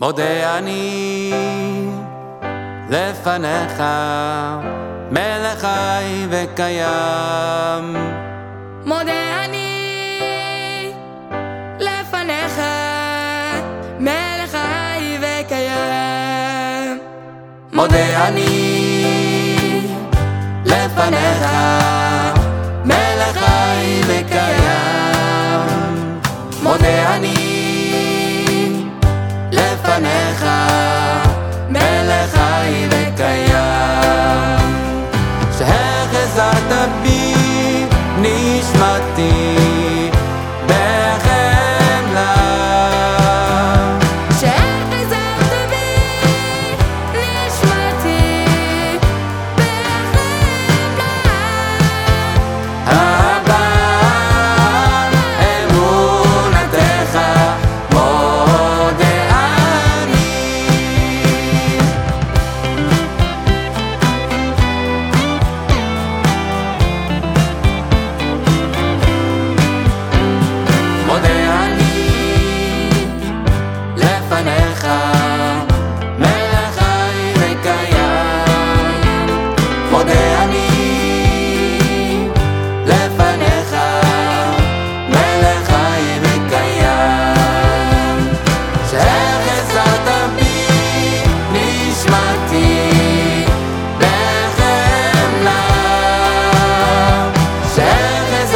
מודה אני לפניך, מלך חי וקיים. מודה אני לפניך, מלך חי וקיים. מודה אני לפניך, לפניך,